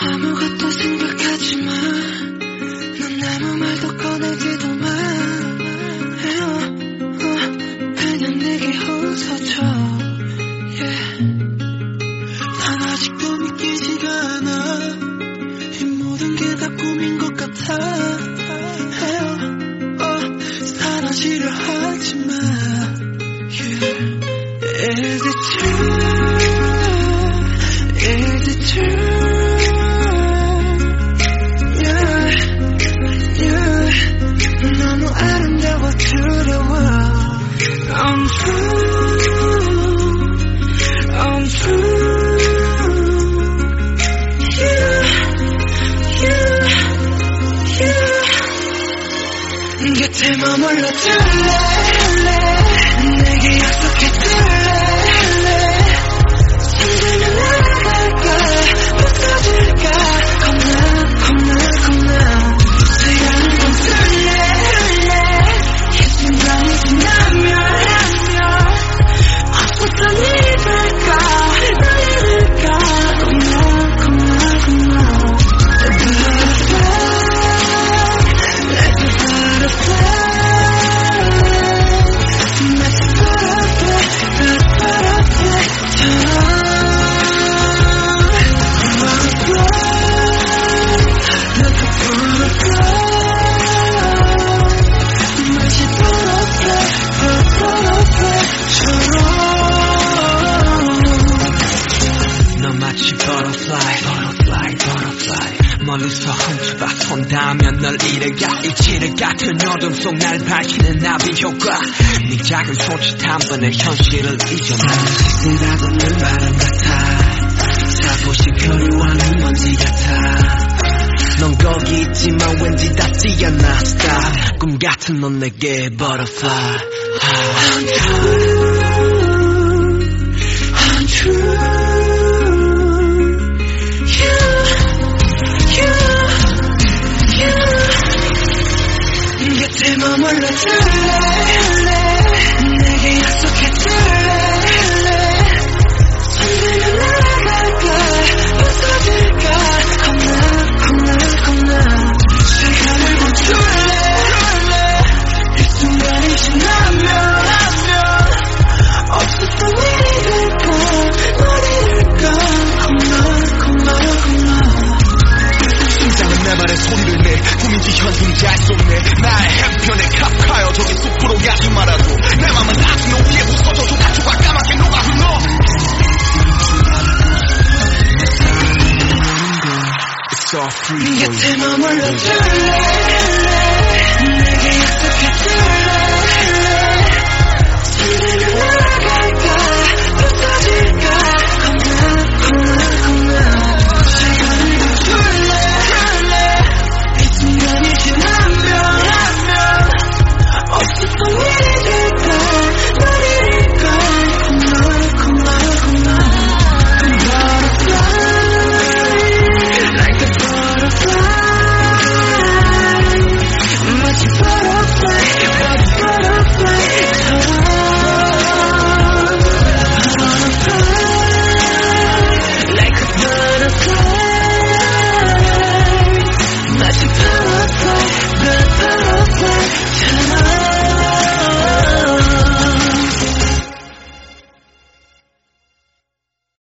아무것도 생각하지 마. 넌 아무 말도 꺼내지도 마. 어, 그냥 내게 웃어줘. 난 아직도 믿기지가 않아. 이 모든 게 다 꿈인 것 같아. 어, 사라지려 하지 마. Is it? 머물러 줄래? 내게 약속해 줄 마치 butterfly, butterfly, butterfly. 멀리서 훔쳐봐 손닿으면 널 잃어가 이치를 같은 어둠 속 날 밝히는 나비 효과. 네 작은 손짓 한 번에 현실을 잊어놔 시들하던 바람 같아. 사고식 거리와는 먼지 같아. 넌 거기 있지만 왠지 닿지 않아 Stop 꿈 같은 넌 내게 butterfly. I'm true I'm true 머물러 줄래? 내게 약속해 줄래 free for you 곁에 머물러 줄래